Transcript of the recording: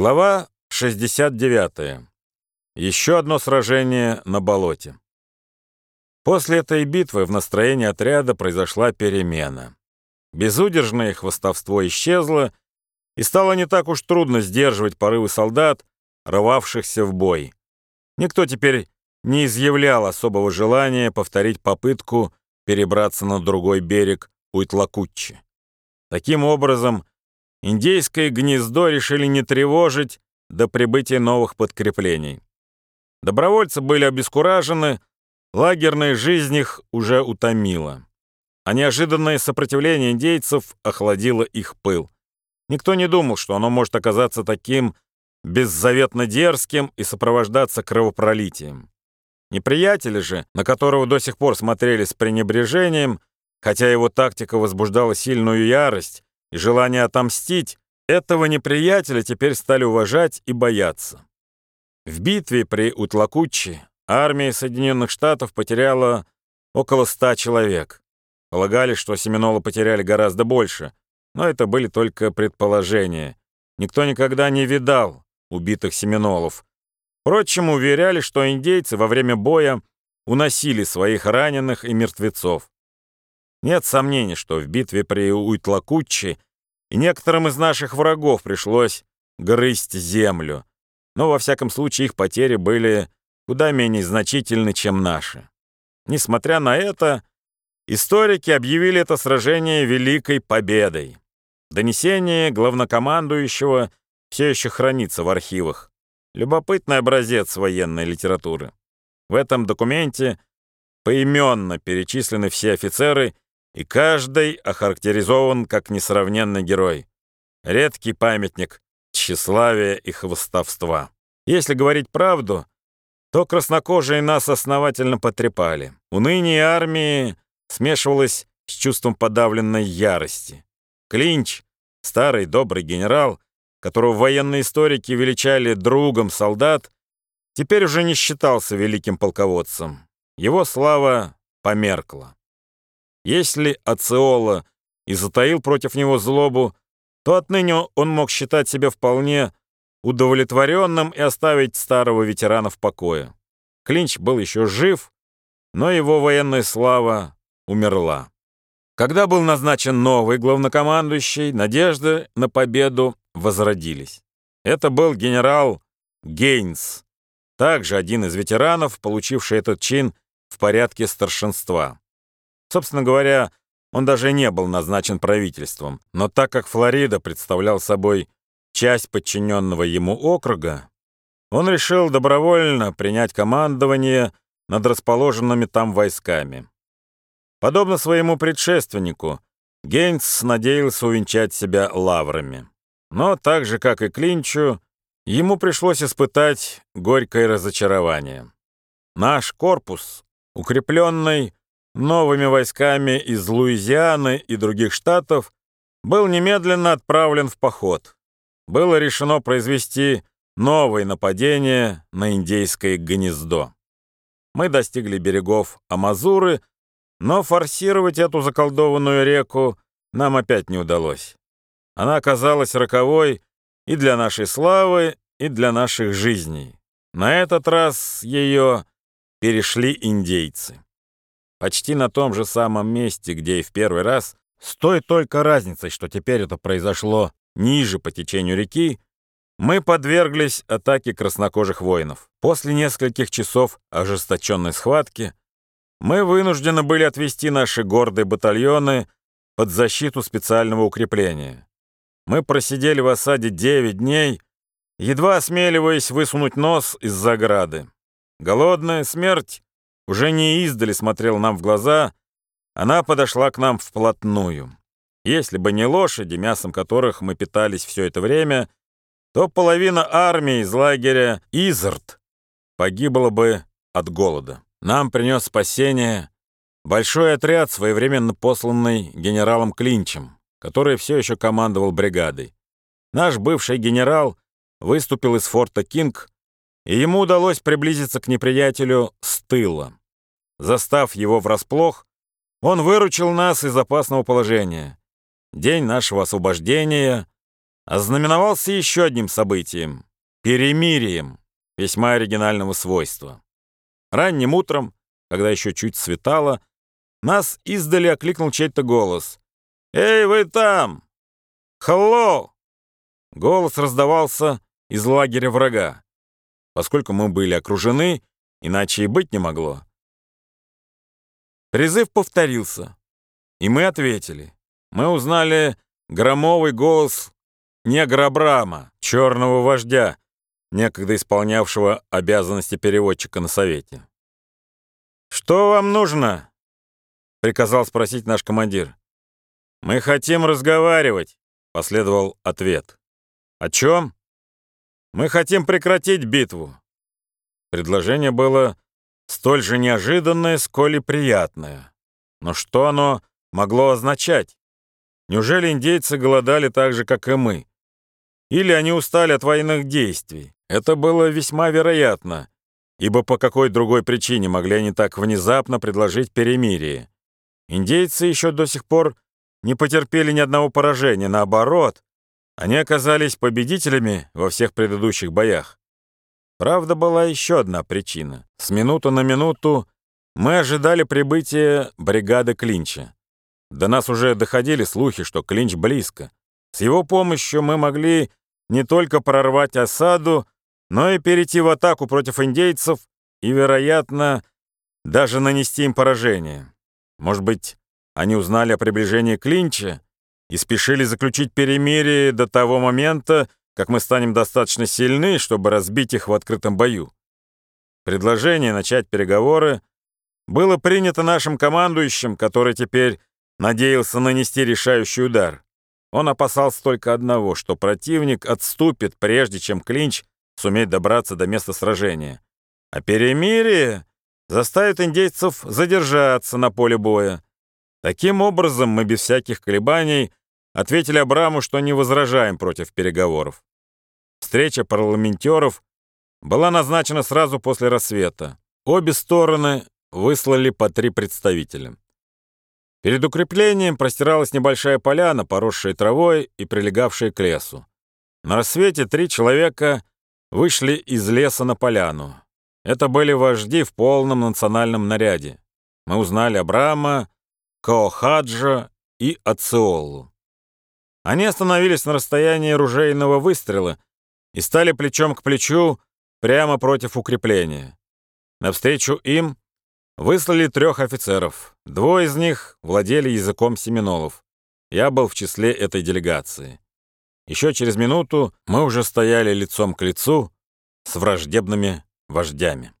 Глава 69. Еще одно сражение на болоте. После этой битвы в настроении отряда произошла перемена. Безудержное хвостовство исчезло, и стало не так уж трудно сдерживать порывы солдат, рвавшихся в бой. Никто теперь не изъявлял особого желания повторить попытку перебраться на другой берег Уйтлакутчи. Таким образом, индейское гнездо решили не тревожить до прибытия новых подкреплений. Добровольцы были обескуражены, лагерная жизнь их уже утомила. А неожиданное сопротивление индейцев охладило их пыл. Никто не думал, что оно может оказаться таким беззаветно дерзким и сопровождаться кровопролитием. Неприятели же, на которого до сих пор смотрели с пренебрежением, хотя его тактика возбуждала сильную ярость и желание отомстить, этого неприятеля теперь стали уважать и бояться. В битве при Утлакуччи армия Соединенных Штатов потеряла около ста человек. Полагали, что Семенолы потеряли гораздо больше, но это были только предположения. Никто никогда не видал убитых Семенолов. Впрочем, уверяли, что индейцы во время боя уносили своих раненых и мертвецов. Нет сомнений, что в битве при Уйтлакуччи и некоторым из наших врагов пришлось грызть землю, но во всяком случае их потери были куда менее значительны, чем наши. Несмотря на это, историки объявили это сражение великой победой. Донесение главнокомандующего все еще хранится в архивах. Любопытный образец военной литературы. В этом документе поименно перечислены все офицеры и каждый охарактеризован как несравненный герой. Редкий памятник тщеславия и хвостовства. Если говорить правду, то краснокожие нас основательно потрепали. Уныние армии смешивалось с чувством подавленной ярости. Клинч, старый добрый генерал, которого военные историки величали другом солдат, теперь уже не считался великим полководцем. Его слава померкла. Если Ациола и затаил против него злобу, то отныне он мог считать себя вполне удовлетворенным и оставить старого ветерана в покое. Клинч был еще жив, но его военная слава умерла. Когда был назначен новый главнокомандующий, надежды на победу возродились. Это был генерал Гейнс, также один из ветеранов, получивший этот чин в порядке старшинства. Собственно говоря, он даже не был назначен правительством, но так как Флорида представлял собой часть подчиненного ему округа, он решил добровольно принять командование над расположенными там войсками. Подобно своему предшественнику, Гейнс надеялся увенчать себя лаврами. Но так же, как и Клинчу, ему пришлось испытать горькое разочарование. Наш корпус, укрепленный новыми войсками из Луизианы и других штатов, был немедленно отправлен в поход. Было решено произвести новое нападение на индейское гнездо. Мы достигли берегов Амазуры, но форсировать эту заколдованную реку нам опять не удалось. Она оказалась роковой и для нашей славы, и для наших жизней. На этот раз ее перешли индейцы. Почти на том же самом месте, где и в первый раз, с той только разницей, что теперь это произошло ниже по течению реки, мы подверглись атаке краснокожих воинов. После нескольких часов ожесточенной схватки мы вынуждены были отвести наши гордые батальоны под защиту специального укрепления. Мы просидели в осаде 9 дней, едва осмеливаясь высунуть нос из заграды. Голодная смерть уже не издали смотрел нам в глаза, она подошла к нам вплотную. Если бы не лошади, мясом которых мы питались все это время, то половина армии из лагеря Изарт погибла бы от голода. Нам принес спасение большой отряд, своевременно посланный генералом Клинчем, который все еще командовал бригадой. Наш бывший генерал выступил из форта Кинг, и ему удалось приблизиться к неприятелю с тыла. Застав его врасплох, он выручил нас из опасного положения. День нашего освобождения ознаменовался еще одним событием — перемирием весьма оригинального свойства. Ранним утром, когда еще чуть светало, нас издали окликнул чей-то голос. «Эй, вы там! Hello!» Голос раздавался из лагеря врага. Поскольку мы были окружены, иначе и быть не могло. Призыв повторился, и мы ответили. Мы узнали громовый голос негра Абрама, черного вождя, некогда исполнявшего обязанности переводчика на совете. «Что вам нужно?» — приказал спросить наш командир. «Мы хотим разговаривать», — последовал ответ. «О чем?» «Мы хотим прекратить битву». Предложение было столь же неожиданное, сколь и приятное. Но что оно могло означать? Неужели индейцы голодали так же, как и мы? Или они устали от военных действий? Это было весьма вероятно, ибо по какой другой причине могли они так внезапно предложить перемирие? Индейцы еще до сих пор не потерпели ни одного поражения, наоборот, они оказались победителями во всех предыдущих боях. Правда, была еще одна причина. С минуты на минуту мы ожидали прибытия бригады Клинча. До нас уже доходили слухи, что Клинч близко. С его помощью мы могли не только прорвать осаду, но и перейти в атаку против индейцев и, вероятно, даже нанести им поражение. Может быть, они узнали о приближении Клинча и спешили заключить перемирие до того момента, как мы станем достаточно сильны, чтобы разбить их в открытом бою. Предложение начать переговоры было принято нашим командующим, который теперь надеялся нанести решающий удар. Он опасался только одного, что противник отступит, прежде чем Клинч сумеет добраться до места сражения. А перемирие заставит индейцев задержаться на поле боя. Таким образом, мы без всяких колебаний ответили Абраму, что не возражаем против переговоров. Встреча парламентеров была назначена сразу после рассвета. Обе стороны выслали по три представителя. Перед укреплением простиралась небольшая поляна, поросшая травой и прилегавшая к лесу. На рассвете три человека вышли из леса на поляну. Это были вожди в полном национальном наряде. Мы узнали Абрама, Коохаджа и Ациолу. Они остановились на расстоянии ружейного выстрела и стали плечом к плечу прямо против укрепления. Навстречу им Выслали трех офицеров. Двое из них владели языком семинолов. Я был в числе этой делегации. Еще через минуту мы уже стояли лицом к лицу с враждебными вождями.